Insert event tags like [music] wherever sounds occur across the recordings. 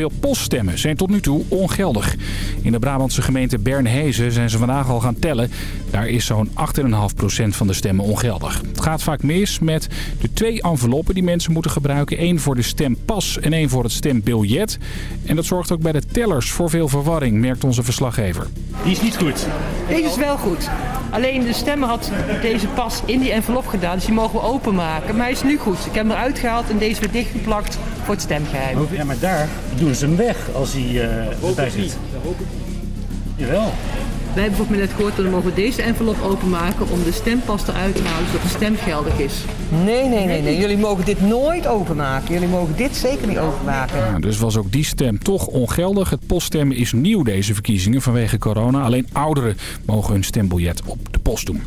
Veel poststemmen zijn tot nu toe ongeldig. In de Brabantse gemeente Bernhezen zijn ze vandaag al gaan tellen. Daar is zo'n 8,5% van de stemmen ongeldig. Het gaat vaak mis met de twee enveloppen die mensen moeten gebruiken. Eén voor de stempas en één voor het stembiljet. En dat zorgt ook bij de tellers voor veel verwarring, merkt onze verslaggever. Die is niet goed. Deze is wel goed. Alleen de stemmer had deze pas in die envelop gedaan, dus die mogen we openmaken. Maar hij is nu goed. Ik heb hem eruit gehaald en deze weer dichtgeplakt voor het stemgeheim. Ja, maar daar doen ze hem weg als hij uh, erbij zit. Jawel. Wij hebben bijvoorbeeld net gehoord dat we mogen deze envelop openmaken om de stempas eruit te halen zodat de stem geldig is. Nee, nee, nee, nee. Jullie mogen dit nooit openmaken. Jullie mogen dit zeker niet openmaken. Ja, dus was ook die stem toch ongeldig. Het poststemmen is nieuw deze verkiezingen vanwege corona. Alleen ouderen mogen hun stembiljet op de post doen.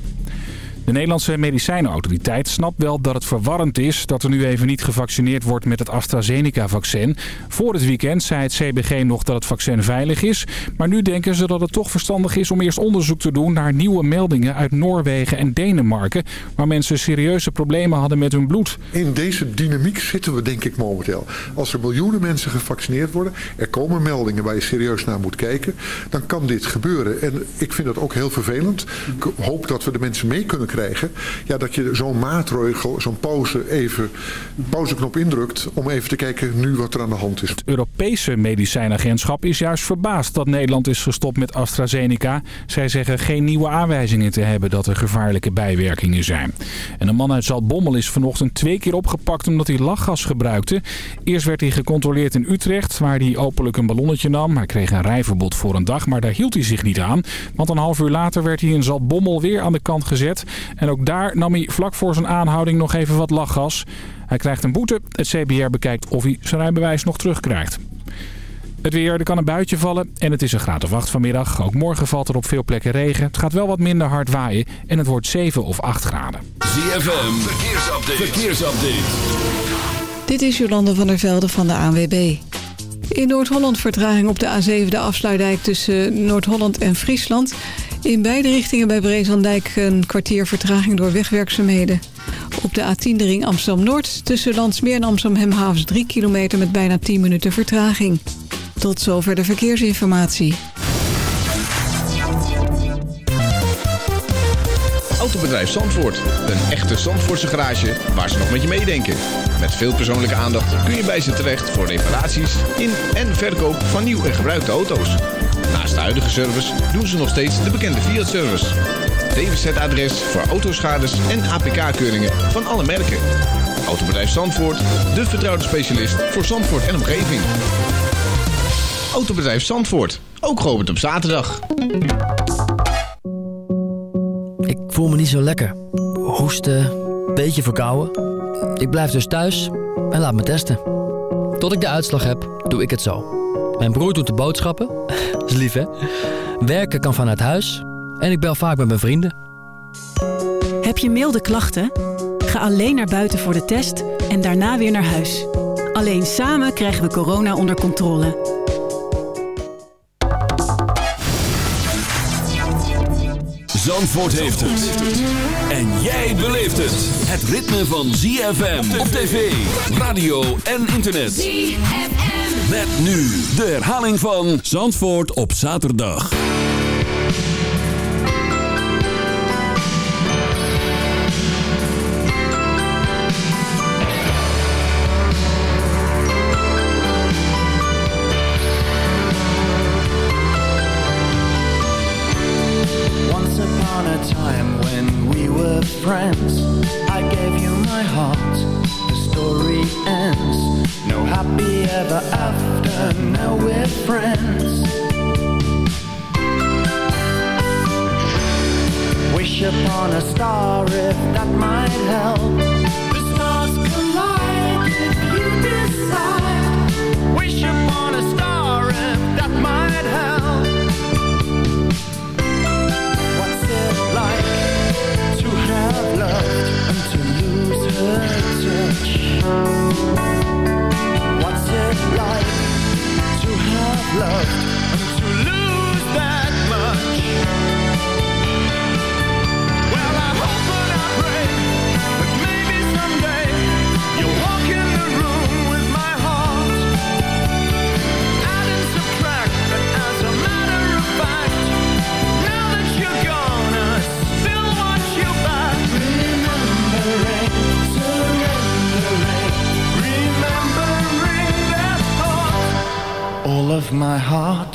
De Nederlandse medicijnenautoriteit snapt wel dat het verwarrend is dat er nu even niet gevaccineerd wordt met het AstraZeneca-vaccin. Voor het weekend zei het CBG nog dat het vaccin veilig is. Maar nu denken ze dat het toch verstandig is om eerst onderzoek te doen naar nieuwe meldingen uit Noorwegen en Denemarken. Waar mensen serieuze problemen hadden met hun bloed. In deze dynamiek zitten we denk ik momenteel. Als er miljoenen mensen gevaccineerd worden, er komen meldingen waar je serieus naar moet kijken. Dan kan dit gebeuren. En ik vind dat ook heel vervelend. Ik hoop dat we de mensen mee kunnen krijgen. Ja, dat je zo'n maatregel, zo'n pauze even, pauzeknop indrukt om even te kijken nu wat er aan de hand is. Het Europese medicijnagentschap is juist verbaasd dat Nederland is gestopt met AstraZeneca. Zij zeggen geen nieuwe aanwijzingen te hebben dat er gevaarlijke bijwerkingen zijn. En een man uit Zaltbommel is vanochtend twee keer opgepakt omdat hij lachgas gebruikte. Eerst werd hij gecontroleerd in Utrecht, waar hij openlijk een ballonnetje nam. Hij kreeg een rijverbod voor een dag, maar daar hield hij zich niet aan. Want een half uur later werd hij in Zaltbommel weer aan de kant gezet. En ook daar nam hij vlak voor zijn aanhouding nog even wat lachgas. Hij krijgt een boete. Het CBR bekijkt of hij zijn rijbewijs nog terugkrijgt. Het weer, er kan een buitje vallen en het is een graad of 8 vanmiddag. Ook morgen valt er op veel plekken regen. Het gaat wel wat minder hard waaien en het wordt 7 of 8 graden. ZFM, verkeersupdate. verkeersupdate. Dit is Jolande van der Velde van de ANWB. In Noord-Holland vertraging op de A7, de afsluitdijk tussen Noord-Holland en Friesland. In beide richtingen bij Brezandijk een kwartier vertraging door wegwerkzaamheden. Op de A10 de ring Amsterdam-Noord tussen Landsmeer en Amsterdam-Hemhavens 3 kilometer met bijna 10 minuten vertraging. Tot zover de verkeersinformatie. Autobedrijf Zandvoort. Een echte Zandvoortse garage waar ze nog met je meedenken. Met veel persoonlijke aandacht kun je bij ze terecht voor reparaties in en verkoop van nieuw en gebruikte auto's. Naast de huidige service doen ze nog steeds de bekende Fiat-service. DWZ-adres voor autoschades en APK-keuringen van alle merken. Autobedrijf Zandvoort, de vertrouwde specialist voor Zandvoort en omgeving. Autobedrijf Zandvoort, ook geopend op zaterdag. Ik voel me niet zo lekker. Hoesten, beetje verkouden. Ik blijf dus thuis en laat me testen. Tot ik de uitslag heb, doe ik het zo. Mijn broer doet de boodschappen. [laughs] is lief, hè? Werken kan vanuit huis. En ik bel vaak met mijn vrienden. Heb je milde klachten? Ga alleen naar buiten voor de test en daarna weer naar huis. Alleen samen krijgen we corona onder controle. Zandvoort heeft het. En jij beleeft het. Het ritme van ZFM op tv, radio en internet. ZFM. Met nu de herhaling van Zandvoort op zaterdag. Friends I gave you my heart, the story ends No happy ever after, now we're friends. Wish upon a star if that might help. The stars collide if you decide. Wish upon a star if that might help. What's it like to have loved and to lose her touch? Loved of my heart.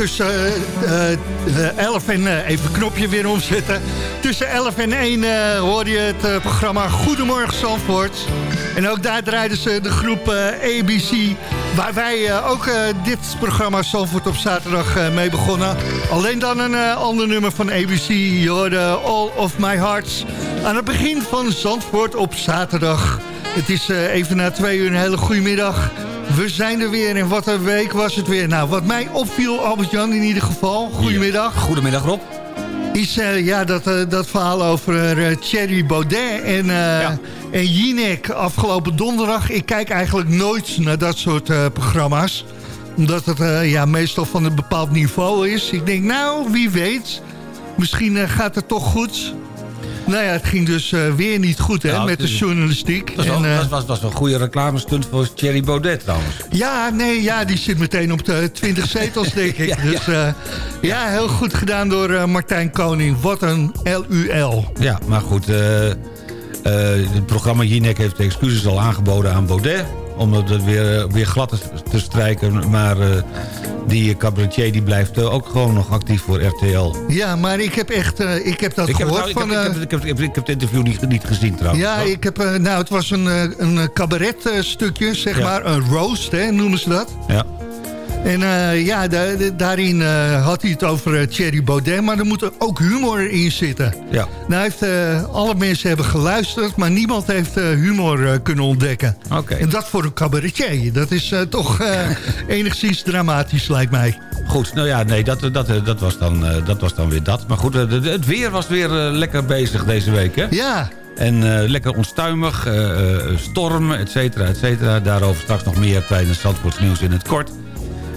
Tussen eh, 11 en... eh, even knopje weer omzetten. Tussen 11 en 1 eh, hoorde je het eh, programma Goedemorgen Zandvoort. En ook daar draaiden ze de groep ABC... waar wij ook dit programma Zandvoort op zaterdag mee begonnen. Alleen dan een ander nummer van ABC. Je hoorde All of My Hearts. Aan het begin van Zandvoort op zaterdag. Het is even na twee uur een hele goede middag. We zijn er weer en wat een week was het weer. Nou, wat mij opviel, Albert-Jan in ieder geval. Goedemiddag. Goedemiddag Rob. Is eh, ja, dat, eh, dat verhaal over eh, Thierry Baudet en, eh en Jinek afgelopen donderdag. Ik kijk eigenlijk nooit naar dat soort programma's. Omdat het ja, meestal van een bepaald niveau is. Ik denk, nou, wie weet. Misschien gaat het toch goed. Nou ja, het ging dus eh, weer niet goed hè, Nou, met de journalistiek. Dat was, En, wel, eh, dat was, was wel een goede reclamestunt voor Thierry Baudet trouwens. Ja, nee, ja, die zit meteen op de 20 [laughs] zetels, denk ik. Dus ja, ja heel goed gedaan door eh, Martijn Koning. Wat een LUL. Ja, maar goed. eh, eh, het programma Jinek heeft de excuses al aangeboden aan Baudet. Om het weer, eh, weer glad te, strijken. Maar eh, die cabaretier die blijft eh, ook gewoon nog actief voor RTL. Ja, maar ik heb echt, ik heb dat Ik heb, het gehoord ik, van... heb, ik, eh, heb, ik, heb, ik, heb, ik heb het interview niet, niet gezien trouwens. ja, ik heb, nou, het was een, een cabaret eh, stukje, zeg Ja. maar. Een roast, hè, noemen ze dat. Ja. En eh, ja, da- da- daarin eh, had hij het over eh, Thierry Baudet, maar er moet er ook humor in zitten. Ja. Nou, heeft, alle mensen hebben geluisterd, maar niemand heeft humor kunnen ontdekken. Oké. En dat voor een cabaretier, dat is toch [laughs] enigszins dramatisch, lijkt mij. Goed, nou ja, nee, dat, dat, dat, was, dan, dat was dan weer dat. Maar goed, het weer was weer lekker bezig deze week, hè? Ja, En lekker onstuimig, eh, stormen, et cetera, et cetera. Daarover straks nog meer tijdens Zandvoorts nieuws in het kort.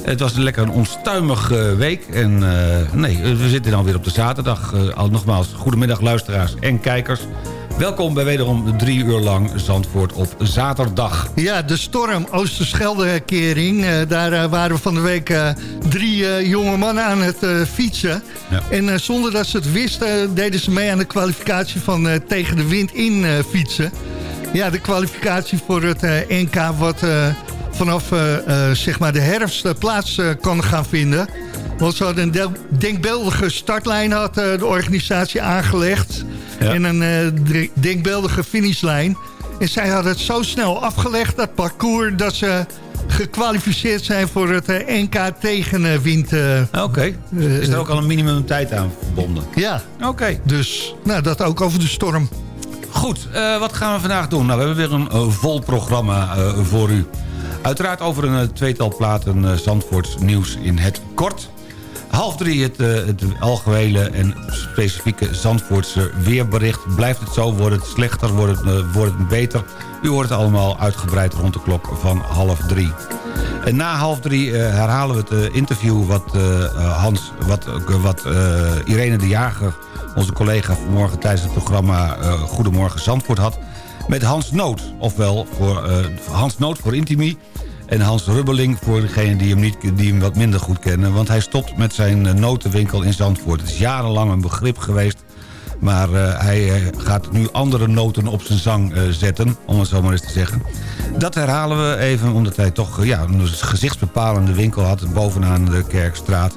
Het was een lekker een onstuimige week. En nee, we zitten dan weer op de zaterdag. al nogmaals, goedemiddag luisteraars en kijkers. Welkom bij wederom drie uur lang Zandvoort op zaterdag. Ja, de storm Oosterschelde-kering. Uh, daar uh, waren we van de week uh, drie jonge mannen aan het fietsen. Ja. En zonder dat ze het wisten deden ze mee aan de kwalificatie van tegen de wind in fietsen. Ja, de kwalificatie voor het NK wat vanaf zeg maar de herfst plaats kan gaan vinden. Want ze hadden een denkbeeldige startlijn had de organisatie aangelegd... En een denkbeeldige finishlijn. En zij hadden het zo snel afgelegd, dat parcours... dat ze gekwalificeerd zijn voor het eh, NK tegenwind. Oké. Is er ook al een minimum tijd aan verbonden? Ja. Oké. Dus nou, dat ook over de storm. Goed, wat gaan we vandaag doen? Nou, we hebben weer een vol programma voor u. Uiteraard over een tweetal platen Zandvoorts nieuws in het kort. Half drie het, uh, het algehele en specifieke Zandvoortse weerbericht. Blijft het zo, wordt het slechter, wordt het, wordt het beter? U hoort het allemaal uitgebreid rond de klok van half drie. En na half drie herhalen we het interview wat, Hans, wat, wat Irene de Jager... onze collega vanmorgen tijdens het programma Goedemorgen Zandvoort had... met Hans Noot, ofwel voor, Hans Noot voor Intimi... En Hans Rubbeling voor degenen die hem, niet, die hem wat minder goed kennen. Want hij stopt met zijn eh, notenwinkel in Zandvoort. Het is jarenlang een begrip geweest. Maar uh, hij uh, gaat nu andere noten op zijn zang zetten, om het zo maar eens te zeggen. Dat herhalen we even, omdat hij toch ja, een gezichtsbepalende winkel had... bovenaan de Kerkstraat.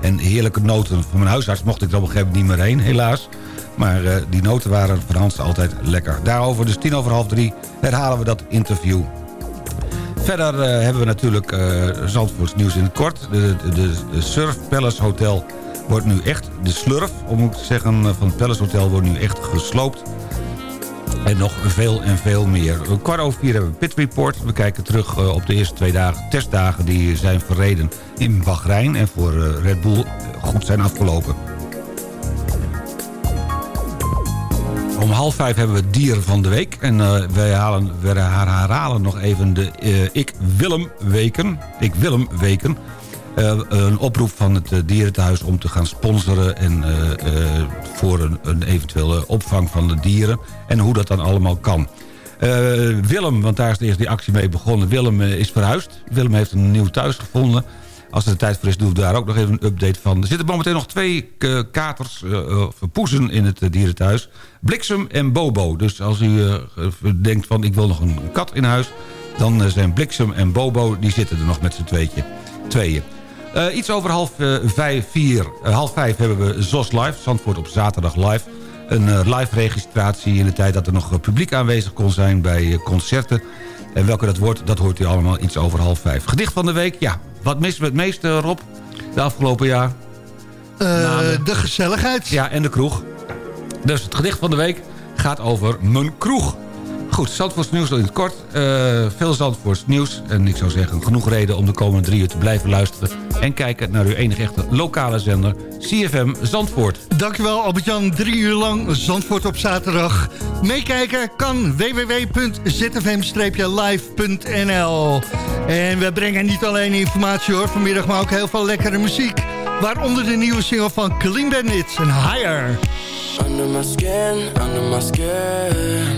En heerlijke noten. Van mijn huisarts mocht ik er op een gegeven moment niet meer heen, helaas. Maar die noten waren van Hans altijd lekker. Daarover, dus tien over half drie, herhalen we dat interview. Verder uh, hebben we natuurlijk uh, Zandvoorts nieuws in het kort. De, de, Surf Palace Hotel wordt nu echt... De slurf, om moet te zeggen, van het Palace Hotel wordt nu echt gesloopt. En nog veel en veel meer. Kwart over vier hebben we Pit Report. We kijken terug op de eerste twee dagen, testdagen die zijn verreden in Bahrein... en voor Red Bull goed zijn afgelopen. Om half vijf hebben we dieren van de week. En uh, wij, halen, we herhalen nog even de uh, Ik Willem weken. Ik Willem weken. Uh, een oproep van het dierentehuis om te gaan sponsoren... en voor een, een, eventuele opvang van de dieren. En hoe dat dan allemaal kan. Willem, want daar is eerst die actie mee begonnen. Willem is verhuisd. Willem heeft een nieuw thuis gevonden. Als er de tijd voor is, doen we daar ook nog even een update van. Er zitten momenteel nog twee uh, katers, uh, poezen in het dierenthuis. Bliksem en Bobo. Dus als u denkt van ik wil nog een kat in huis... dan zijn Bliksem en Bobo, die zitten er nog met z'n tweeën. iets over half vijf, vier, half vijf hebben we ZOS Live. Zandvoort op zaterdag live. Een live registratie in de tijd dat er nog publiek aanwezig kon zijn bij concerten. En welke dat wordt, dat hoort u allemaal iets over half vijf. Gedicht van de week, ja, wat mist we het meeste, Rob, de afgelopen jaar? Uh, de gezelligheid. Ja, en de kroeg. Dus het gedicht van de week gaat over mijn kroeg. Goed, Zandvoorts nieuws in het kort. Uh, veel Zandvoorts nieuws. En ik zou zeggen, genoeg reden om de komende drie uur te blijven luisteren... en kijken naar uw enige echte lokale zender, CFM Zandvoort. Dankjewel Albert-Jan, drie uur lang Zandvoort op zaterdag. Meekijken kan www.zfm-live.nl En we brengen niet alleen informatie hoor vanmiddag, maar ook heel veel lekkere muziek. Waaronder de nieuwe single van Clean Bandit en Higher. Under my skin, under my skin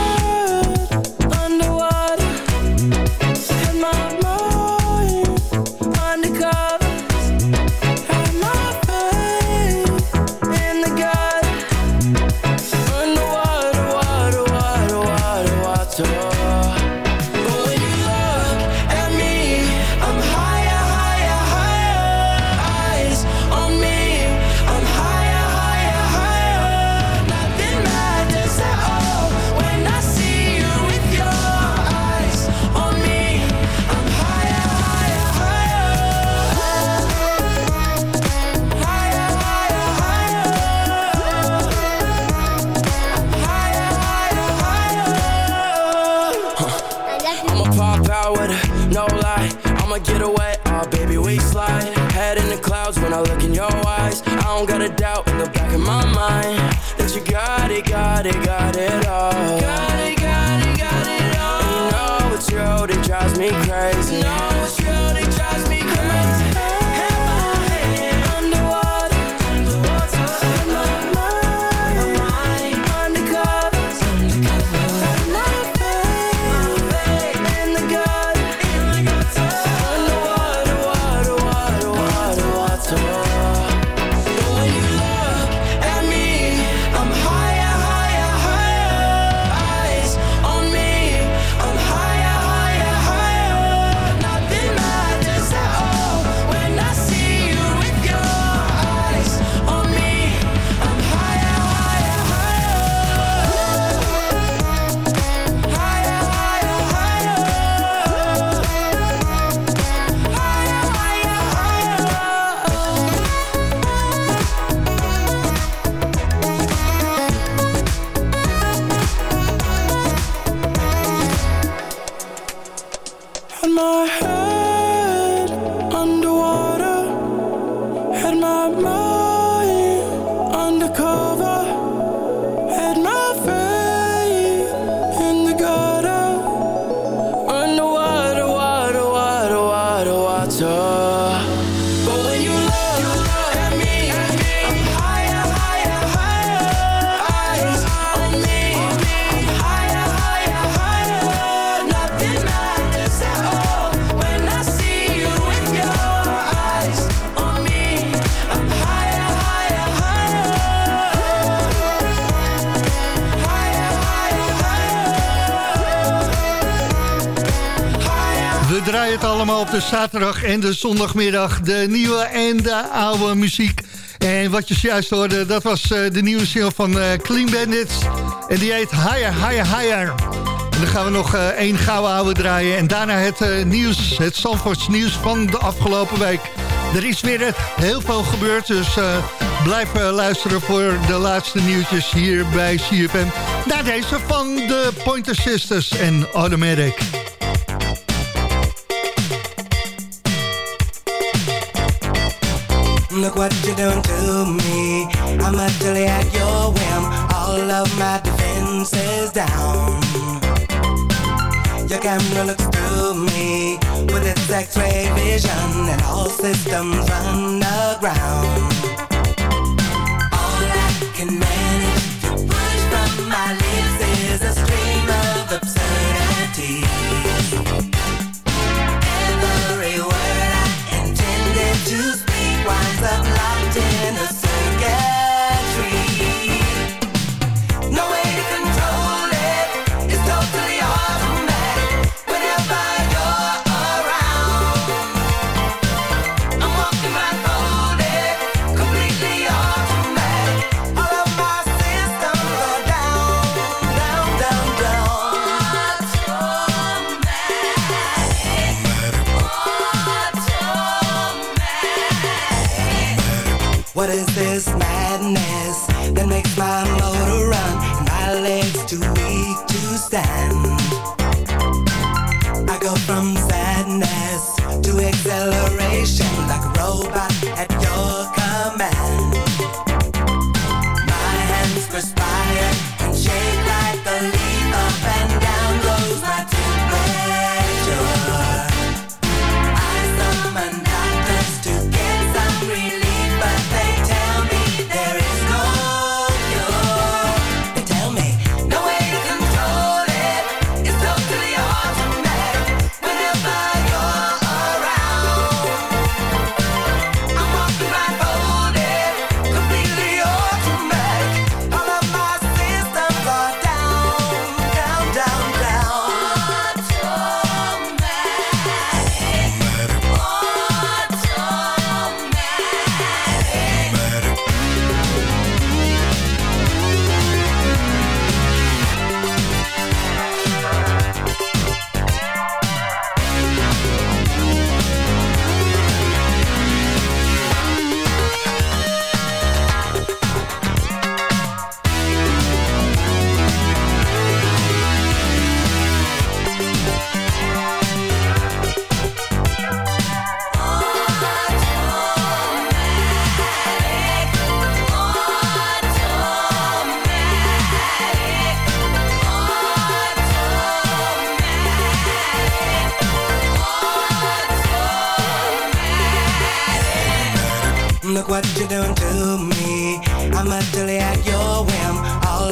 I look in your eyes. I don't got a doubt in the back of my mind that you got it, got it, got it all. Got it, got it, got it all. And you know it's true, that drives me crazy. You op de zaterdag en de zondagmiddag. De nieuwe en de oude muziek. En wat je juist hoorde, dat was eh, de nieuwe single van eh, Clean Bandits. En die heet Higher, Higher, Higher. En dan gaan we nog eh, één gouden oude draaien. En daarna het nieuws, het Zandvoorts nieuws van de afgelopen week. Er is weer heel veel gebeurd, dus blijf luisteren voor de laatste nieuwtjes hier bij CFM. Naar deze van de Pointer Sisters en Automatic. Look what you done to me. I'm a utterly at your whim. All of my defenses down. Your camera looks through me with its X-ray vision, and all systems run aground. All I can manage to push from my lips is a stream of obscenity. Every word I intended to speak winds up locked in a circuitry. What is this madness that makes my motor run and my legs too weak to stand?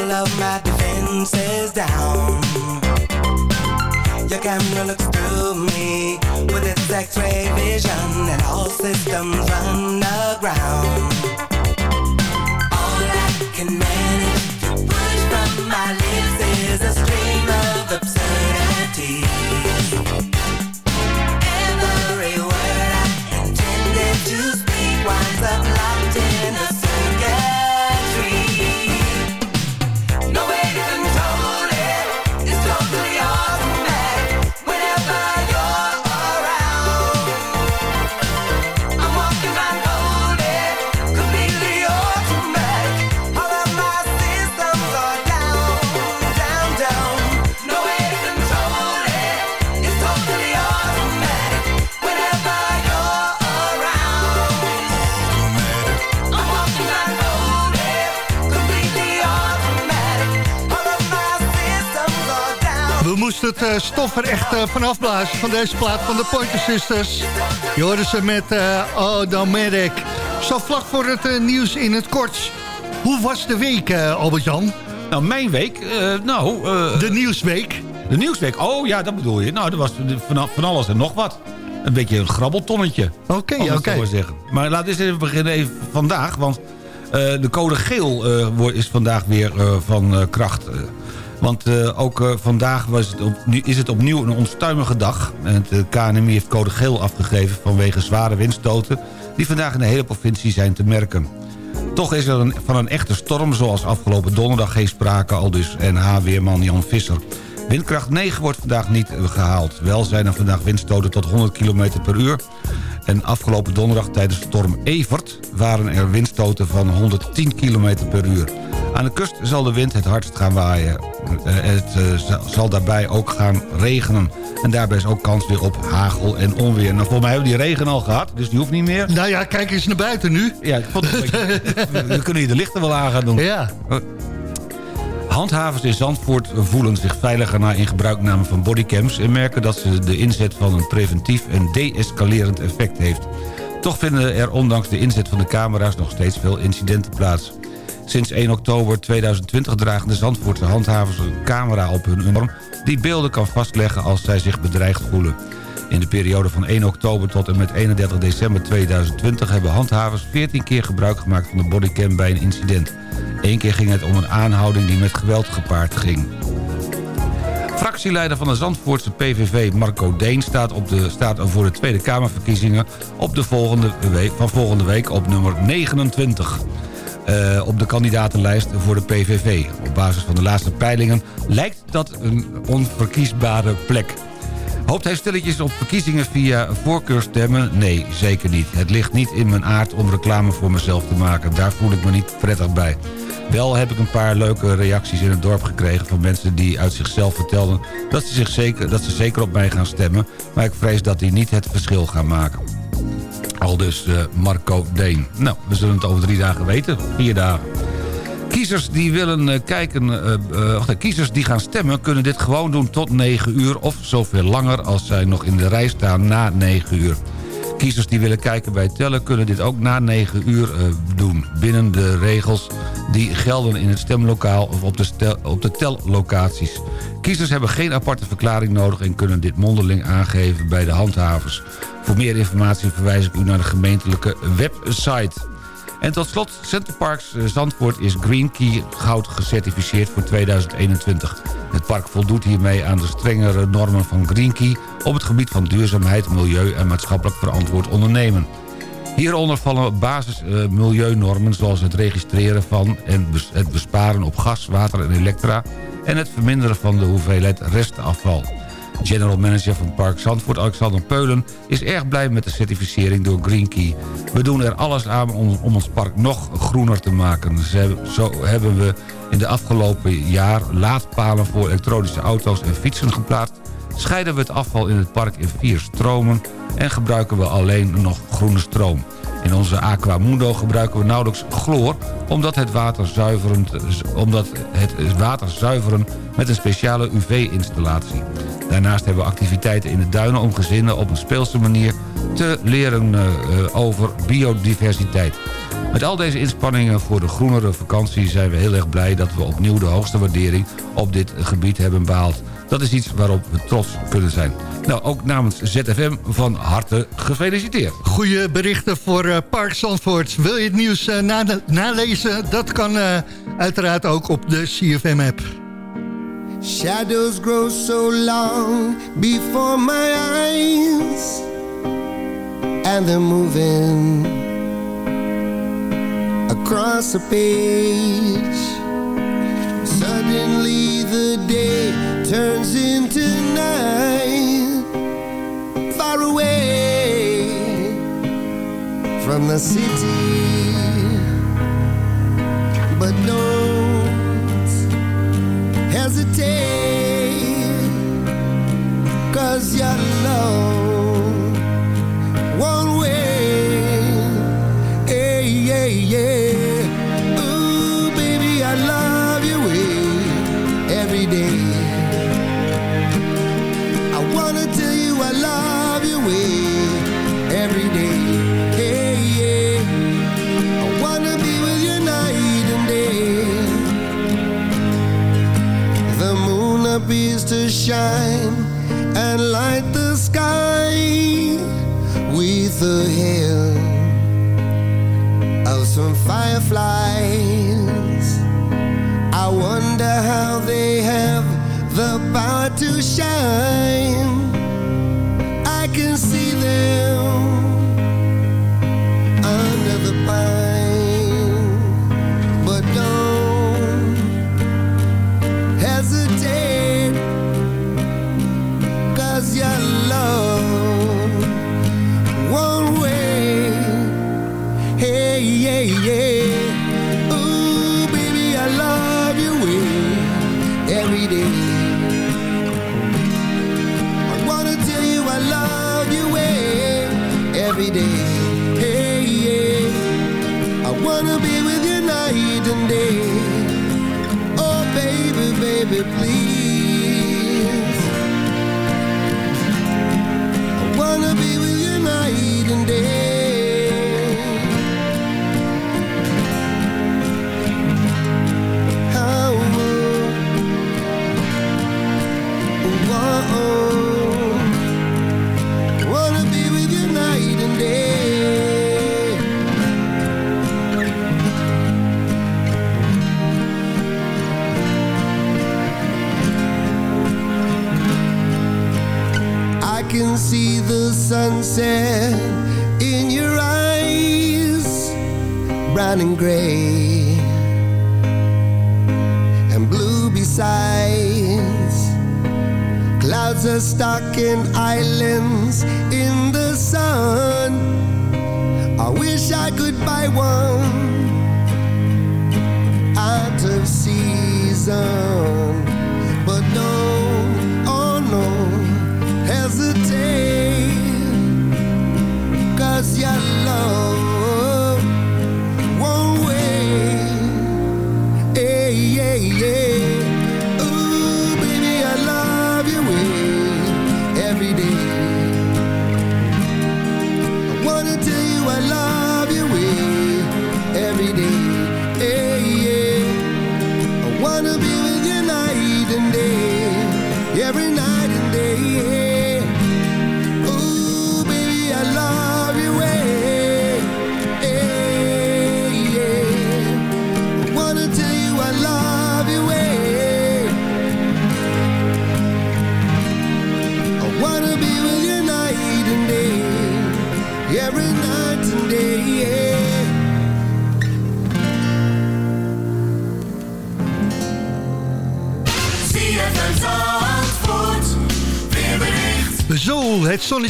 All of my defenses down. Your camera looks through me with its X-ray vision, and all systems run aground. All I can manage to push from my lips is a stream of obscenity. Het eh, stof er echt eh, vanaf blazen van deze plaat van de Pointer Sisters. Je hoorde ze met uh, Automatic. Zo vlak voor het nieuws in het kort. Hoe was de week, Albert-Jan? Nou, mijn week? nou... De nieuwsweek. De nieuwsweek? Oh ja, dat bedoel je. Nou, dat was van, van alles en nog wat. Een beetje een grabbeltonnetje. Oké, het oké. zo maar zeggen. Maar laten we eens even beginnen even vandaag. Want de code geel is vandaag weer van kracht. Want eh, ook eh, vandaag was het op, nu is het opnieuw een onstuimige dag. Het eh, KNMI heeft code geel afgegeven vanwege zware windstoten... die vandaag in de hele provincie zijn te merken. Toch is er van een echte storm zoals afgelopen donderdag geen sprake... al dus NH-weerman Jan Visser. Windkracht 9 wordt vandaag niet eh, gehaald. Wel zijn er vandaag windstoten tot 100 km per uur. En afgelopen donderdag tijdens storm Evert... waren er windstoten van 110 km per uur. Aan de kust zal de wind het hardst gaan waaien. Eh, Het eh, zal- daarbij ook gaan regenen. En daarbij is ook kans weer op hagel en onweer. Nou, volgens mij hebben we die regen al gehad, dus die hoeft niet meer. Nou ja, kijk eens naar buiten nu. Ja, ik vond het een beetje... [laughs] We kunnen hier de lichten wel aan gaan doen. Ja. Handhavers in Zandvoort voelen zich veiliger na in gebruikname van bodycams... en merken dat ze de inzet van een preventief en de-escalerend effect heeft. Toch vinden er ondanks de inzet van de camera's nog steeds veel incidenten plaats. Sinds 1 oktober 2020 dragen de Zandvoortse handhavers een camera op hun uniform... die beelden kan vastleggen als zij zich bedreigd voelen. In de periode van 1 oktober tot en met 31 december 2020... hebben handhavers 14 keer gebruik gemaakt van de bodycam bij een incident. Eén keer ging het om een aanhouding die met geweld gepaard ging. Fractieleider van de Zandvoortse PVV, Marco Deen... staat, op de, staat voor de Tweede Kamerverkiezingen op de volgende week, van volgende week op nummer 29. Eh, op de kandidatenlijst voor de PVV. Op basis van de laatste peilingen lijkt dat een onverkiesbare plek. Hoopt hij stilletjes op verkiezingen via voorkeurstemmen? Nee, zeker niet. Het ligt niet in mijn aard om reclame voor mezelf te maken. Daar voel ik me niet prettig bij. Wel heb ik een paar leuke reacties in het dorp gekregen... van mensen die uit zichzelf vertelden dat ze, zich zeker, dat ze zeker op mij gaan stemmen... maar ik vrees dat die niet het verschil gaan maken. Al dus eh, Marco Deen. Nou, we zullen het over drie dagen weten. Vier dagen. Kiezers die willen eh, kijken, wacht, kiezers die gaan stemmen kunnen dit gewoon doen tot 9 uur of zoveel langer als zij nog in de rij staan na 9 uur. Kiezers die willen kijken bij tellen kunnen dit ook na 9 uur eh, doen. Binnen de regels die gelden in het stemlokaal of op de, op de tellocaties. Kiezers hebben geen aparte verklaring nodig en kunnen dit mondeling aangeven bij de handhavers. Voor meer informatie verwijs ik u naar de gemeentelijke website. En tot slot, Centerparks eh, Zandvoort is Green Key goud gecertificeerd voor 2021. Het park voldoet hiermee aan de strengere normen van Green Key... op het gebied van duurzaamheid, milieu en maatschappelijk verantwoord ondernemen. Hieronder vallen basis eh, milieunormen zoals het registreren van... en het besparen op gas, water en elektra... en het verminderen van de hoeveelheid restafval. General Manager van Park Zandvoort, Alexander Peulen... is erg blij met de certificering door Green Key. We doen er alles aan om, ons park nog groener te maken. Zo hebben we in de afgelopen jaar laadpalen voor elektronische auto's en fietsen geplaatst... scheiden we het afval in het park in vier stromen... en gebruiken we alleen nog groene stroom. In onze Aquamundo gebruiken we nauwelijks chloor... omdat het water, zuiverend, omdat het water zuiveren met een speciale UV-installatie. Daarnaast hebben we activiteiten in de duinen om gezinnen op een speelse manier te leren eh, over biodiversiteit. Met al deze inspanningen voor de groenere vakantie zijn we heel erg blij dat we opnieuw de hoogste waardering op dit gebied hebben behaald. Dat is iets waarop we trots kunnen zijn. Nou, ook namens ZFM van harte gefeliciteerd. Goede berichten voor uh, Park Zandvoort. Wil je het nieuws uh, na nalezen? Dat kan uh, uiteraard ook op de CFM-app. Shadows grow so long before my eyes And they're moving across the page Suddenly the day turns into night. Far away from the city. But don't shine And light the sky With the hail Of some fireflies. I wonder how they have the power to shine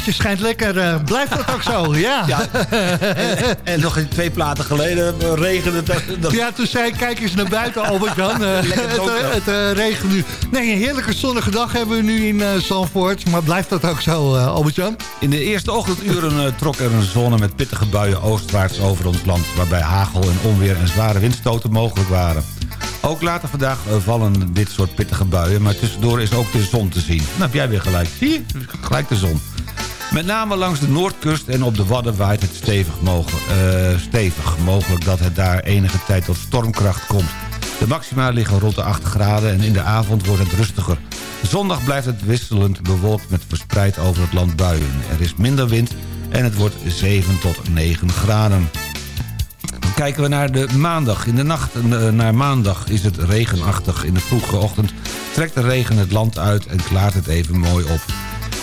zonnetje schijnt lekker. eh, blijft dat ook zo? [laughs] Ja. Ja. En, en nog twee platen geleden eh, regende het. dat- Ja, toen zei ik, kijk eens naar buiten, Albert-Jan. [laughs] Eh, Lekker het eh, het eh, regent nu. Nee, een heerlijke zonnige dag hebben we nu in eh Zandvoort. Maar blijft dat ook zo, eh, Albert-Jan? In de eerste ochtenduren eh, trok er een zone met pittige buien oostwaarts over ons land... waarbij hagel en onweer en zware windstoten mogelijk waren. Ook later vandaag eh, vallen dit soort pittige buien... maar tussendoor is ook de zon te zien. Nou heb jij weer gelijk. Zie je? Gelijk de zon. Met name langs de noordkust en op de Wadden waait het stevig, uh, stevig. Mogelijk dat het daar enige tijd tot stormkracht komt. De maxima liggen rond de 8 graden en in de avond wordt het rustiger. Zondag blijft het wisselend bewolkt met verspreid over het land buien. Er is minder wind en het wordt 7 tot 9 graden. Kijken we naar de maandag. In de nacht eh, naar maandag is het regenachtig. In de vroege ochtend trekt de regen het land uit en klaart het even mooi op.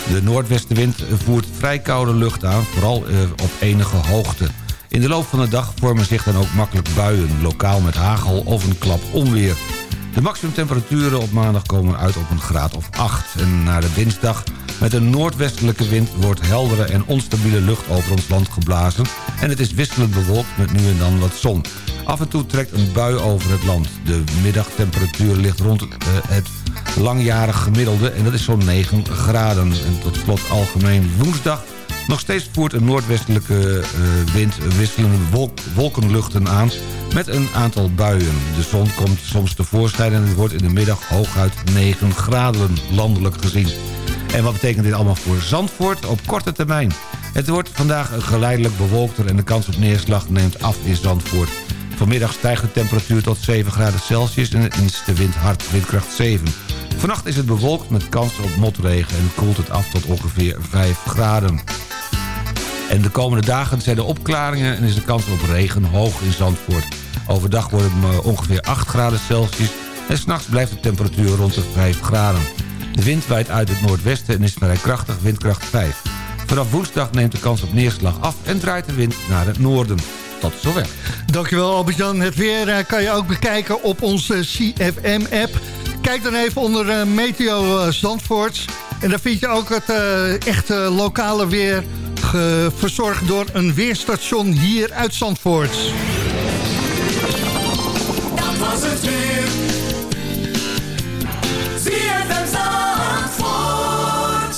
De noordwestenwind voert vrij koude lucht aan, vooral eh, op enige hoogte. In de loop van de dag vormen zich dan ook makkelijk buien, lokaal met hagel of een klap onweer. De maximumtemperaturen op maandag komen uit op een graad of 8. En na de dinsdag met een noordwestelijke wind wordt heldere en onstabiele lucht over ons land geblazen... en het is wisselend bewolkt met nu en dan wat zon. Af en toe trekt een bui over het land. De middagtemperatuur ligt rond uh, het langjarig gemiddelde en dat is zo'n 9 graden. En tot slot algemeen woensdag nog steeds voert een noordwestelijke uh, wind wisselende wolk, wolkenluchten aan met een aantal buien. De zon komt soms tevoorschijn en het wordt in de middag hooguit 9 graden landelijk gezien. En wat betekent dit allemaal voor Zandvoort op korte termijn? Het wordt vandaag geleidelijk bewolkter en de kans op neerslag neemt af in Zandvoort. Vanmiddag stijgt de temperatuur tot 7 graden Celsius en is de wind hard, windkracht 7. Vannacht is het bewolkt met kans op motregen en koelt het af tot ongeveer 5 graden. En de komende dagen zijn de opklaringen en is de kans op regen hoog in Zandvoort. Overdag wordt het ongeveer 8 graden Celsius en s'nachts blijft de temperatuur rond de 5 graden. De wind waait uit het noordwesten en is vrij krachtig, windkracht 5. Vanaf woensdag neemt de kans op neerslag af en draait de wind naar het noorden. Tot zover. Dankjewel Albert-Jan. Het weer uh, kan je ook bekijken op onze CFM-app. Kijk dan even onder uh, Meteo uh, Zandvoort. En dan vind je ook het echte lokale weer verzorgd door een weerstation hier uit Zandvoort. Dat was het weer.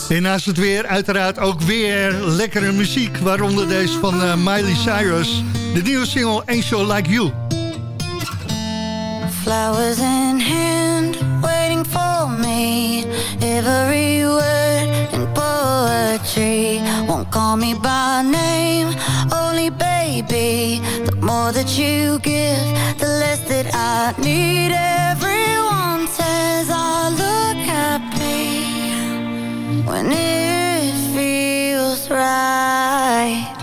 En naast het weer uiteraard ook weer lekkere muziek. Waaronder deze van uh, Miley Cyrus. De nieuwe single Angel Like You. Flowers in hand, waiting for me. Every word in poetry. Won't call me by name, only baby. The more that you give, the less that I need. Everyone says I look happy. when it feels right.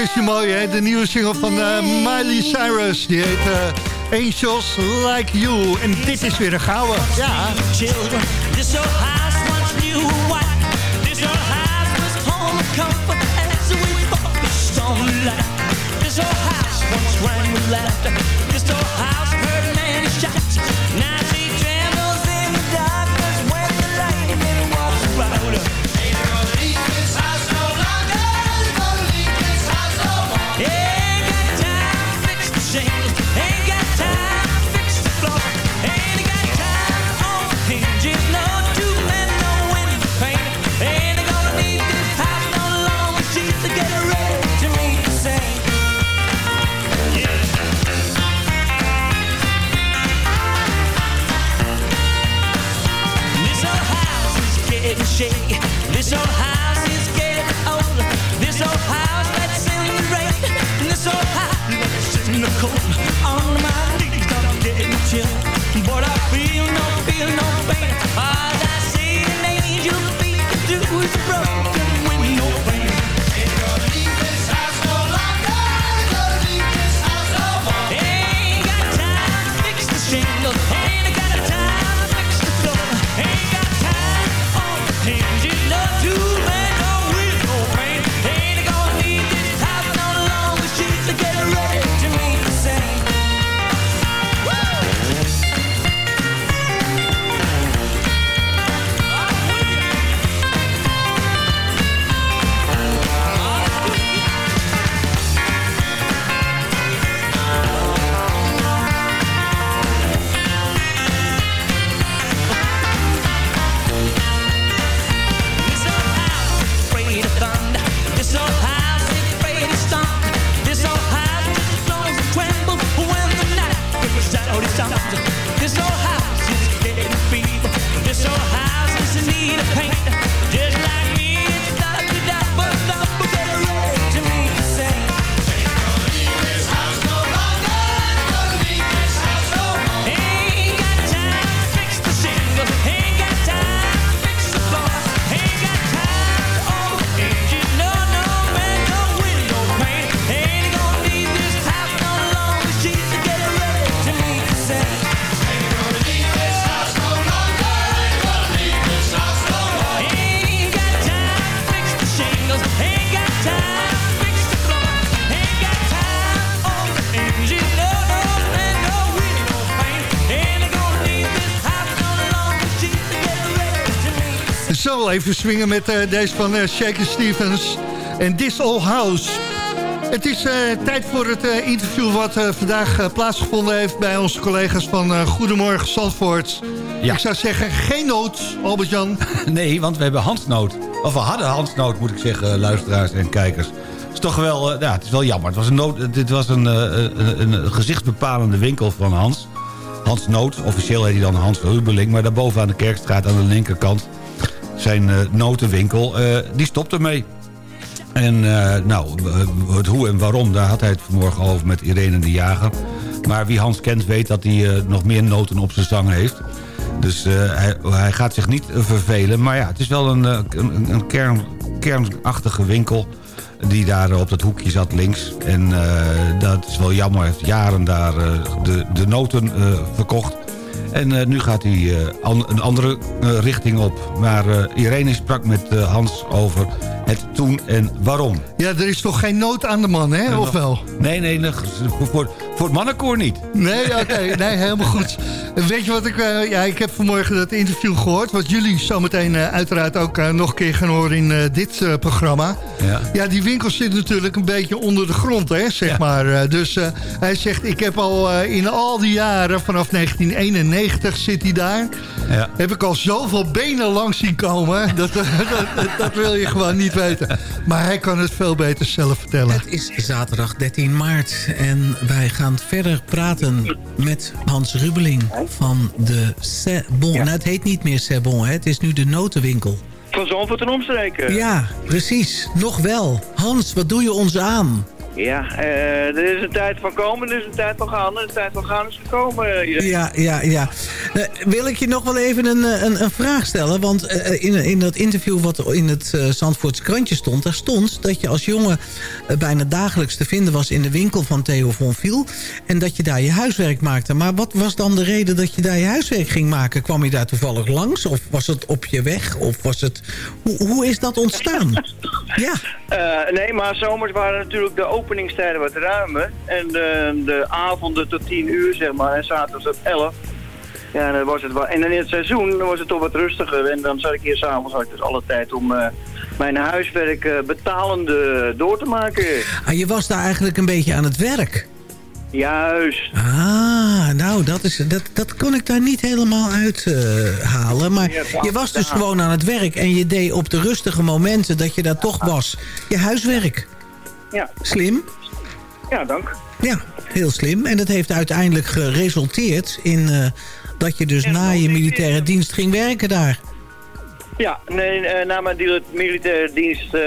Is je mooi? De nieuwe single van uh, Miley Cyrus. Die heet uh, Angels Like You. En dit is weer een gouden. Ja. This house with laughter. This house cold. Even swingen met eh, deze van uh, Shaker Stevens en This Old House. Het is eh, tijd voor het eh, interview wat eh, vandaag eh, plaatsgevonden heeft... bij onze collega's van eh, Goedemorgen Zandvoort. Ik zou zeggen, geen nood, Albert-Jan. [laughs] Nee, want we hebben Hansnood. Of we hadden Hansnood, moet ik zeggen, luisteraars en kijkers. Het is toch wel, eh, ja, het is wel jammer. Het was een nood, dit was een, eh, een, een gezichtsbepalende winkel van Hans. Hans Nood, officieel heet hij dan Hans Rubeling... maar daarboven aan de Kerkstraat aan de linkerkant... zijn eh, notenwinkel, eh, die stopt ermee. En eh, nou, het hoe en waarom, daar had hij het vanmorgen over met Irene de Jager. Maar wie Hans kent weet dat hij nog meer noten op zijn zang heeft. Dus hij, hij gaat zich niet vervelen. Maar ja, het is wel een, een, een kern, kernachtige winkel die daar op dat hoekje zat links. En dat is wel jammer. Hij heeft jaren daar de, de noten verkocht. En eh, nu gaat hij eh, een andere eh, richting op. Maar Irene sprak met Hans over het toen en waarom. Ja, er is toch geen nood aan de man, hè? Of wel? Nee, nee, voor, voor, het mannenkoor niet. Nee, oké, [laughs] nee, helemaal goed. Weet je wat ik... eh, ja, ik heb vanmorgen dat interview gehoord... wat jullie zometeen eh, uiteraard ook eh, nog een keer gaan horen in dit programma. Ja. Ja, die winkel zit natuurlijk een beetje onder de grond, hè, zeg maar. Dus hij zegt, ik heb al in al die jaren, vanaf 1991 zit hij daar... Ja. heb ik al zoveel benen langs zien komen. [laughs] Dat, dat, dat, dat wil je gewoon niet weten. Maar hij kan het veel beter zelf vertellen. Het is zaterdag 13 maart en wij gaan verder praten met Hans Rubeling van de C'est Bon. Nou, het heet niet meer C'est Bon, hè? het is nu de notenwinkel. Van Zandvoort en omstreken. Ja, precies. Nog wel. Hans, wat doe je ons aan? Ja, eh, er is een tijd van komen, er is een tijd van gaan. En de tijd van gaan is gekomen. eh. Ja, ja, ja. Eh, wil ik je nog wel even een, een, een vraag stellen? Want in, in dat interview wat in het Zandvoortse krantje stond... daar stond dat je als jongen bijna dagelijks te vinden was... in de winkel van Theo von Viel. En dat je daar je huiswerk maakte. Maar wat was dan de reden dat je daar je huiswerk ging maken? Kwam je daar toevallig langs? Of was het op je weg? Of was het... Hoe, hoe is dat ontstaan? [laughs] ja. Nee, maar zomers waren natuurlijk de openingstijden wat ruimer. En de, de avonden tot 10 uur, zeg maar. En zaterdags tot 11. Ja, dan was het wel. En in het seizoen was het toch wat rustiger. En dan zat ik hier s'avonds dus alle tijd om eh, mijn huiswerk eh, betalende door te maken. Ah, je was daar eigenlijk een beetje aan het werk. Juist. Ah, nou, dat, is, dat, dat kon ik daar niet helemaal uithalen. maar je was dus gewoon aan het werk en je deed op de rustige momenten dat je daar toch was. Je huiswerk. Ja. Slim. Ja, dank. Ja, heel slim. En dat heeft uiteindelijk geresulteerd in eh, dat je dus na je militaire dienst ging werken daar. Ja, nee, eh, na mijn militaire dienst eh,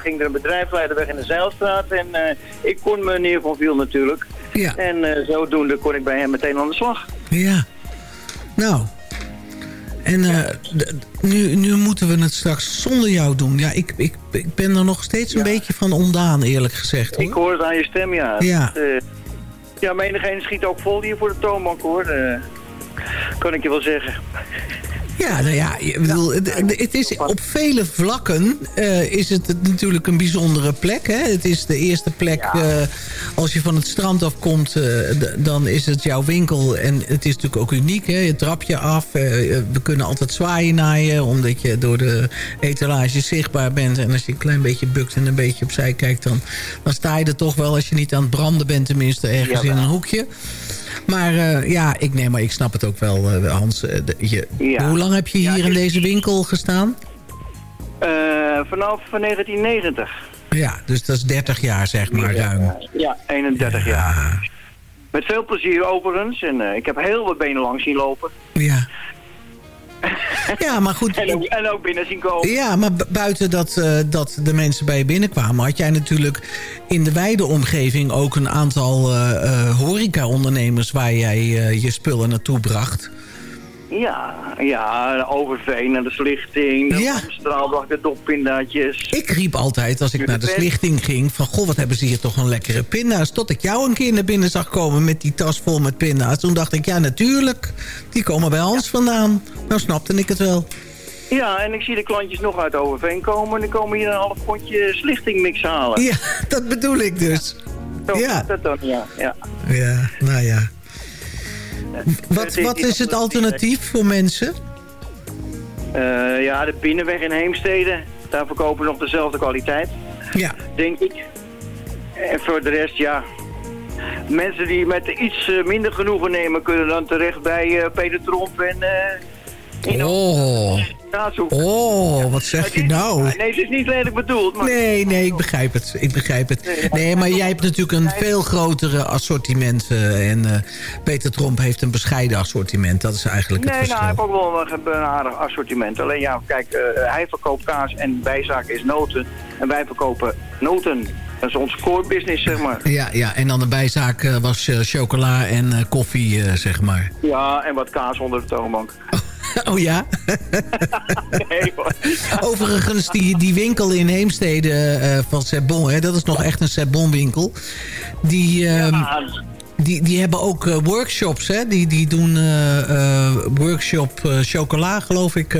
ging er een bedrijfsleider weg in de Zeilstraat. En ik kon meneer Van Viel natuurlijk. Ja. En zodoende kon ik bij hem meteen aan de slag. Ja. Nou. En eh, nu, nu moeten we het straks zonder jou doen. Ja, ik, ik, ik ben er nog steeds een beetje van ondaan, eerlijk gezegd. Hoor. Ik hoor het aan je stem, ja. Ja. Eh, ja, menigeen schiet ook vol hier voor de toonbank, hoor. Eh, kan ik je wel zeggen. Ja, nou ja, ik bedoel, het, het is op vele vlakken eh, is het natuurlijk een bijzondere plek. Hè? Het is de eerste plek, eh, als je van het strand afkomt, eh, dan is het jouw winkel. En het is natuurlijk ook uniek, hè? je trap je af. we kunnen altijd zwaaien naar je, omdat je door de etalage zichtbaar bent. En als je een klein beetje bukt en een beetje opzij kijkt, dan, dan sta je er toch wel, als je niet aan het branden bent, tenminste ergens in een hoekje. Maar eh, ja, ik, nee, maar ik snap het ook wel, eh, Hans. Eh, de- je, Ja. Hoe lang heb je hier in deze winkel gestaan? Eh, vanaf 1990. Ja, dus dat is 30 jaar, zeg maar, ruim. Ja, 31 jaar. Met veel plezier overigens. En ik heb heel wat benen lang zien lopen. Ja. Ja, maar goed. En ook, en ook binnen zien komen. Ja, maar bu- buiten dat, eh, dat de mensen bij je binnenkwamen... had jij natuurlijk in de wijde omgeving ook een aantal eh, horeca-ondernemers... waar jij je spullen naartoe bracht. Ja, ja, Overveen en de Slichting, de Ja. Straalbach, de doppindaatjes. Ik riep altijd als ik naar de slichting ging... van goh, wat hebben ze hier toch een lekkere pinda's. Tot ik jou een keer naar binnen zag komen met die tas vol met pinda's. Toen dacht ik, ja natuurlijk, die komen bij ons vandaan. Nou snapte ik het wel. Ja, en ik zie de klantjes nog uit Overveen komen en die komen hier een half pondje Slichtingmix halen. Ja, [laughs] dat bedoel ik dus. Zo ja. dat dan, ja. ja. Ja, nou ja. Wat, wat is het alternatief voor mensen? Eh, ja, de binnenweg in Heemstede, daar verkopen we nog dezelfde kwaliteit. Ja. Denk ik. En voor de rest, ja. Mensen die met iets eh, minder genoegen nemen, kunnen dan terecht bij eh, Peter Tromp en... Oh. Oh, wat zeg je nou? Nee, het is niet lelijk bedoeld. Maar... Nee, nee, ik begrijp het. Ik begrijp het. Nee, maar jij hebt natuurlijk een veel grotere assortiment. eh, en eh, Peter Tromp heeft een bescheiden assortiment. Dat is eigenlijk het Nee, nou, verschil. hij heeft ook wel een, een aardig assortiment. Alleen ja, kijk, eh, hij verkoopt kaas en bijzaak is noten. En wij verkopen noten. Dat is onze core business, zeg maar. Ja, ja, en dan de bijzaak eh, was eh, chocola en eh, koffie, zeg maar. Ja, en wat kaas onder de toonbank. [laughs] Oh ja? [laughs] nee. Overigens, die, die winkel in Heemstede van Sebon, hè, dat is nog echt een Sebon winkel. Die, ehm, die, die hebben ook eh, workshops, hè? Die, die doen eh, eh, workshop chocola, geloof ik,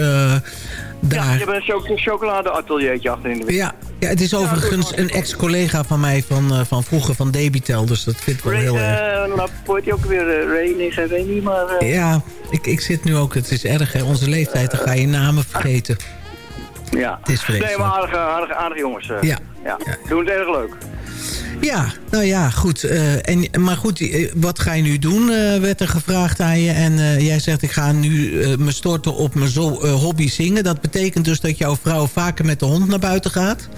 daar. Je hebt een cho chocoladeateliertje achter in de winkel. Ja, ja, het is overigens een ex-collega van mij van, van vroeger van Debitel, dus dat vind ik wel Ray, heel erg. heet die ook weer? nee, geen Ray niet, maar... Ja, ik, ik zit nu ook, het is erg hè, onze leeftijd, dan ga je namen vergeten. ja. Het is vreselijk. Nee, maar aardige, aardige, aardige jongens. eh. Ja. ja. Doen het erg leuk. Ja, nou ja, goed. eh, en, maar goed, eh, wat ga je nu doen, eh, werd er gevraagd aan je. En jij zegt, ik ga nu me storten op mijn zo- hobby zingen. Dat betekent dus dat jouw vrouw vaker met de hond naar buiten gaat?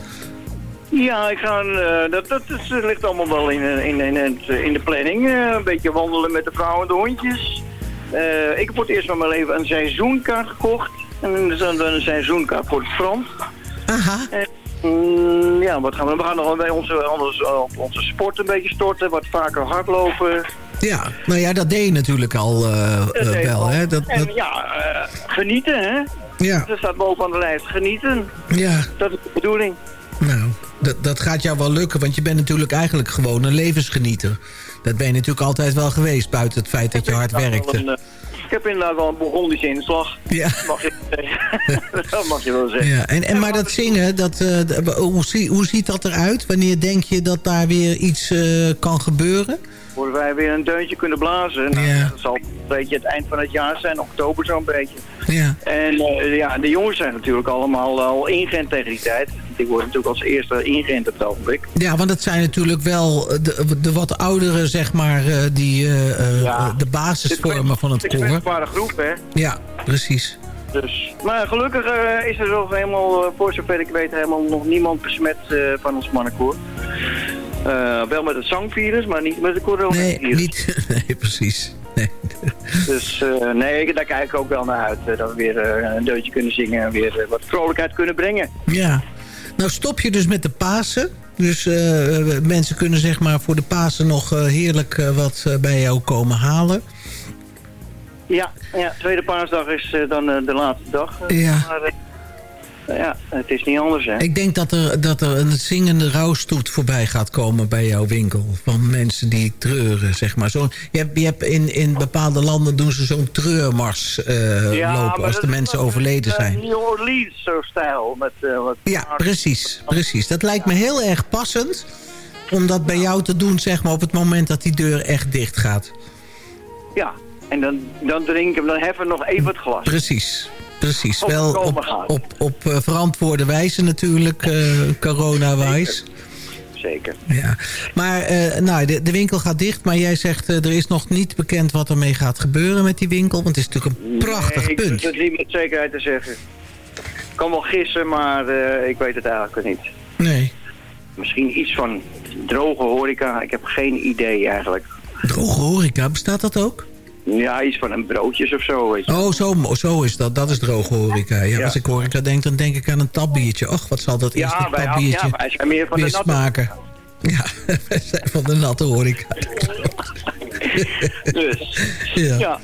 Ja, ik ga, dat, dat is, ligt allemaal wel in, in, in, in, de planning. Een beetje wandelen met de vrouw en de hondjes. Ik heb voor het eerst van mijn leven een seizoenkaart gekocht. En dat is dan een seizoenkaart voor het strand. Aha. En, Mm, ja, wat gaan we, we gaan nog bij onze, anders, eh, op onze sport een beetje storten. Wat vaker hardlopen. Ja, nou ja, dat deed je natuurlijk al eh, Dat eh, wel. Hè? Dat, En dat, ja, genieten hè. Ja. Dat staat bovenaan de lijst. Genieten. ja, Dat is de bedoeling. nou, dat, dat gaat jou wel lukken, want je bent natuurlijk eigenlijk gewoon een levensgenieter. Dat ben je natuurlijk altijd wel geweest, buiten het feit dat je hard werkte. een, Ik heb inderdaad wel een Burgondische inslag. Ja. Mag je, [laughs] dat mag je wel zeggen. Ja, en, en maar dat zingen, dat, eh, d- hoe, hoe ziet dat eruit? Wanneer denk je dat daar weer iets eh, kan gebeuren? Worden wij weer een deuntje kunnen blazen. Nou, Ja. Dat zal een beetje het eind van het jaar zijn, oktober zo'n beetje. Ja. En eh, ja, de jongens zijn natuurlijk allemaal al ingeënt tegen die tijd. Die worden natuurlijk als eerste ingeënt op het ogenblik. Ja, want het zijn natuurlijk wel de, de wat ouderen, zeg maar, eh, die eh, de basis vormen van het Het is koor. een groep, hè. Ja, precies. Dus, maar gelukkig is er nog helemaal, voor zover ik weet, helemaal nog niemand besmet van ons mannenkoor. Eh, wel met het zangvirus, maar niet met het coronavirus. Nee, niet, [laughs] nee, precies. Nee. Dus eh, nee, daar kijk ik ook wel naar uit. eh, dat we weer een deuntje kunnen zingen en weer wat vrolijkheid kunnen brengen. Ja. Nou stop je dus met de Pasen. Dus mensen kunnen zeg maar voor de Pasen nog heerlijk wat bij jou komen halen. Ja, ja tweede paasdag is dan de laatste dag. Ja. Maar, ja, het is niet anders, hè. Ik denk dat er, dat er een zingende rouwstoet voorbij gaat komen bij jouw winkel. Van mensen die treuren, zeg maar. Zo, je hebt, je hebt in, in bepaalde landen doen ze zo'n treurmars eh, Ja, lopen als de mensen overleden eh, zijn. New Orleans, zo stijl. Met, eh, wat Ja, precies, precies. Dat lijkt me heel erg passend om dat bij jou te doen, zeg maar, op het moment dat die deur echt dicht gaat. Ja, en dan, dan drinken we, dan heffen we nog even het glas. Precies, precies. Wel op, op, op eh, verantwoorde wijze natuurlijk, eh [laughs] corona-wijs. Zeker. Ja. Maar eh, nou, de, de winkel gaat dicht, maar jij zegt er is nog niet bekend wat ermee gaat gebeuren met die winkel. Want het is natuurlijk een prachtig nee, ik punt. durf het niet met zekerheid te zeggen. Ik kan wel gissen, maar ik weet het eigenlijk niet. Nee. Misschien iets van droge horeca, ik heb geen idee eigenlijk. Droge horeca, bestaat dat ook? Ja, iets van een broodjes of zo, weet je. Oh, zo, zo is dat. Dat is droge horeca. Ja, Ja. Als ik horeca denk, dan denk ik aan een tapbiertje. Och, wat zal dat Ja, eerste wij- tapbiertje ja, wij zijn meer van de natte- smaken? Ja, [laughs] wij zijn van de natte horeca. [laughs] Dus, Ja. ja.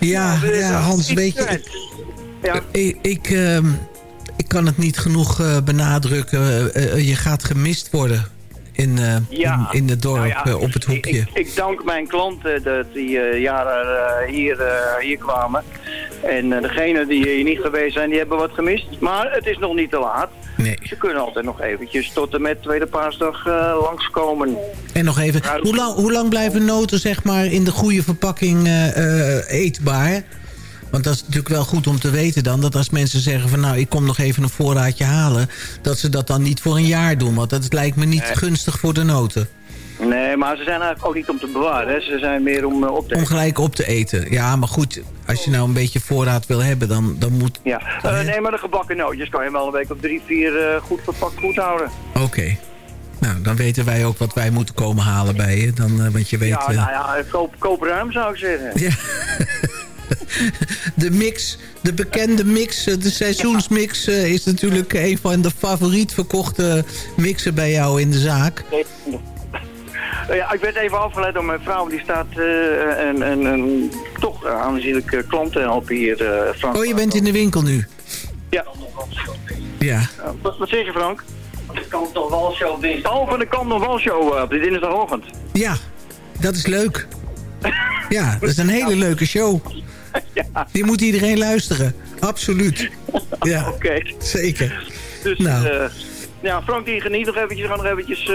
Ja, dus, ja Hans, weet je... Ja. Ik, ik, ehm, ik kan het niet genoeg eh, benadrukken. Eh, eh, je gaat gemist worden in, Ja. in, in het dorp, Nou ja, eh, op het hoekje. Ik, ik dank mijn klanten dat die eh, jaren hier, hier kwamen. En uh, degenen die hier niet geweest zijn, die hebben wat gemist. Maar het is nog niet te laat. Nee. Ze kunnen altijd nog eventjes tot en met tweede paasdag uh, langskomen. En nog even, hoe lang, hoe lang blijven noten zeg maar, in de goede verpakking uh, eetbaar? Want dat is natuurlijk wel goed om te weten dan... dat als mensen zeggen van nou, ik kom nog even een voorraadje halen... dat ze dat dan niet voor een jaar doen. Want dat lijkt me niet nee. gunstig voor de noten. Nee, maar ze zijn eigenlijk ook niet om te bewaren. Hè. Ze zijn meer om uh, op te Om gelijk op te eten. Ja, maar goed, als je nou een beetje voorraad wil hebben, dan, dan moet... Ja, uh, nee, maar de gebakken nootjes kan je wel een week of drie, vier uh, goed verpakt goed houden. Oké. Okay. Nou, dan weten wij ook wat wij moeten komen halen bij je. Dan, want je weet... Ja, nou ja, koop, koop ruim zou ik zeggen. Ja. [laughs] de mix, de bekende mix, de seizoensmix... Uh, is natuurlijk een van de favoriet verkochte mixen bij jou in de zaak. Ja, ik werd even afgeleid door mijn vrouw. Die staat uh, een, een, een toch aanzienlijke klant te helpen hier, uh, Frank. Oh, je bent in de winkel nu? Ja. Ja. Wat, wat zeg je, Frank? De Kant nog wel show dinsdag. Oh, van de Kant nog wel show uh, op de dinsdagochtend. Ja, dat is leuk. ja, dat is een hele leuke show. [laughs] Ja. Die moet iedereen luisteren. Absoluut. [laughs] Ja, Oké. Okay. Zeker. Dus, nou. Uh, ja, Frank die geniet nog eventjes. Gaan nog eventjes uh,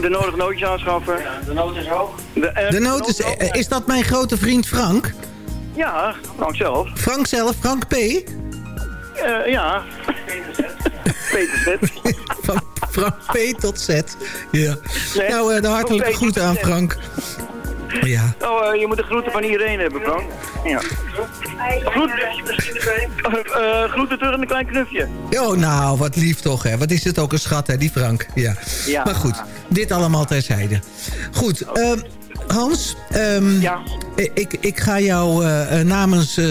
de nodige nootjes aanschaffen. Ja, de noot is hoog. De, uh, de noot is... Is dat mijn grote vriend Frank? Ja, Frank zelf. Frank zelf, Frank P? ja. Peter Z. [laughs] Van Frank P tot Z. Ja. Nee, nou, de hartelijke groeten aan Frank. Ja. Oh, uh, je moet de groeten van iedereen hebben, Frank. Ja. Groet, uh, groeten terug in een klein knufje. Oh, nou, wat lief toch, hè. Wat is het ook een schat, hè, die Frank. Ja. ja. Maar goed, dit allemaal terzijde. Goed, uh, Hans, um, ja. Ik, ik ga jou uh, namens uh,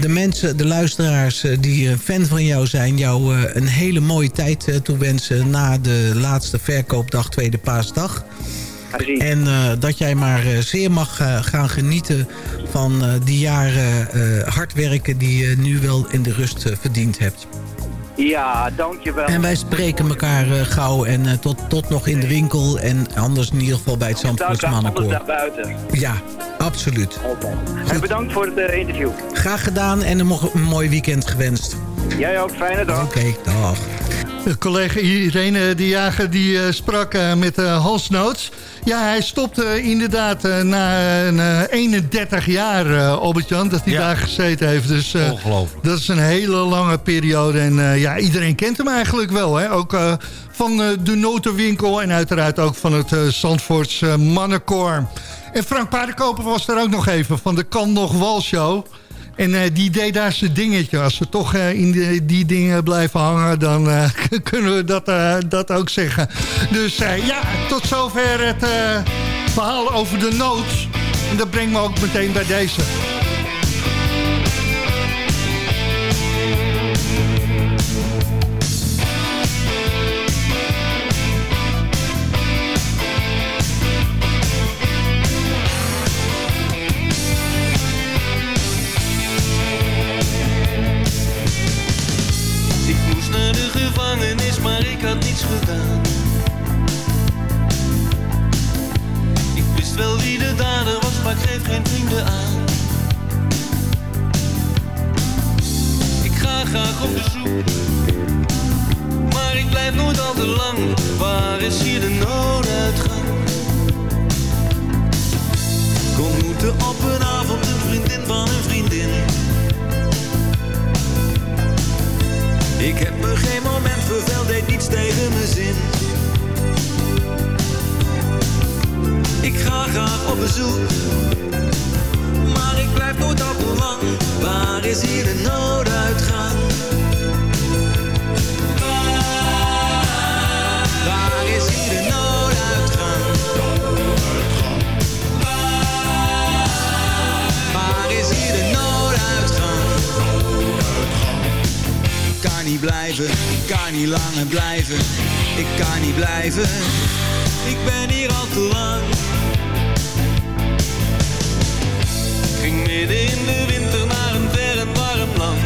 de mensen, de luisteraars die fan van jou zijn... jou een hele mooie tijd toewensen na de laatste verkoopdag, tweede paasdag. En dat jij maar zeer mag gaan genieten van die jaren hard werken... die je nu wel in de rust verdiend hebt. Ja, dankjewel. En wij spreken elkaar gauw en tot, tot nog in de winkel. En anders in ieder geval bij het Zandvoorts Mannenkoor. daar buiten. Ja, absoluut. Oké. En bedankt voor het interview. Graag gedaan en een, een mooi weekend gewenst. Jij ook, fijne dag. Oké, okay, dag. De collega Irene de Jager die uh, sprak uh, met uh, Hans Noots. Ja, hij stopte inderdaad na 31 jaar, Albert-Jan, dat hij ja. daar gezeten heeft. Dus, Ongelooflijk. Dat is een hele lange periode. En ja, iedereen kent hem eigenlijk wel. Hè? Ook van de notenwinkel en uiteraard ook van het Zandvoorts mannenkoor. En Frank Paardenkoper was er ook nog even van de Kan Nog Wal Show. En uh, die deed daar zijn dingetje. Als we toch uh, in die, dingen blijven hangen, dan uh, [laughs] kunnen we dat, dat ook zeggen. Dus ja, tot zover het verhaal over de nood. En dat brengt me ook meteen bij deze. Ik heb me geen moment verveld, deed niets tegen mijn zin. Ik ga graag op bezoek, maar ik blijf nooit al lang. Waar is hier de nooduitgang? Kan niet blijven, ik kan niet langer blijven. Ik kan niet blijven, ik ben hier al te lang. Ging midden in de winter naar een ver en warm land.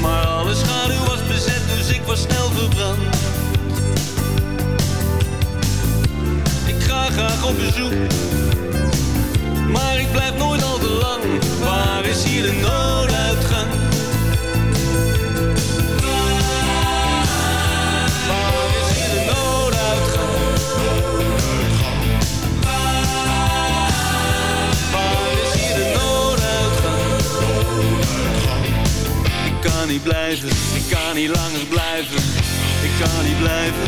Maar alle schaduw was bezet, dus ik was snel verbrand. Ik ga graag op bezoek, maar ik blijf nooit al te lang. Waar is hier de nooduitgang? Waar is hier de nooduitgang? Waar is hier de nooduitgang? Ik kan niet blijven, ik kan niet langer blijven. Ik kan niet blijven,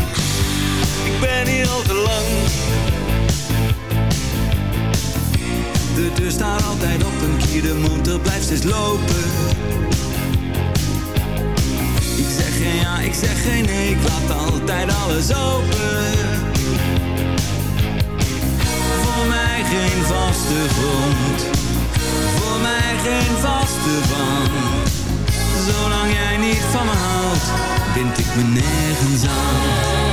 ik ben hier al te lang. Deur staat altijd op een kier, de motor blijft steeds lopen. Ik zeg geen ja, ik zeg geen nee, ik laat altijd alles open. Voor mij geen vaste grond, voor mij geen vaste band. Zolang jij niet van me houdt, bind ik me nergens aan.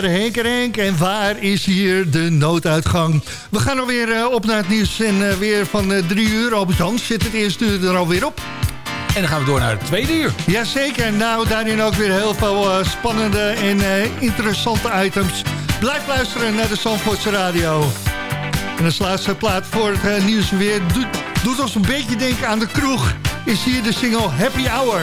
Waren Henk en Henk. En waar is hier de nooduitgang? We gaan alweer uh, op naar het nieuws en uh, weer van uh, drie uur. Albert-Jan zit het eerste uur er alweer op. En dan gaan we door naar het tweede uur. Jazeker. Nou, daarin ook weer heel veel spannende en interessante items. Blijf luisteren naar de Zandvoortse Radio. En als laatste plaat voor het nieuws weer doet, doet ons een beetje denken aan de kroeg. Is hier de single Happy Hour.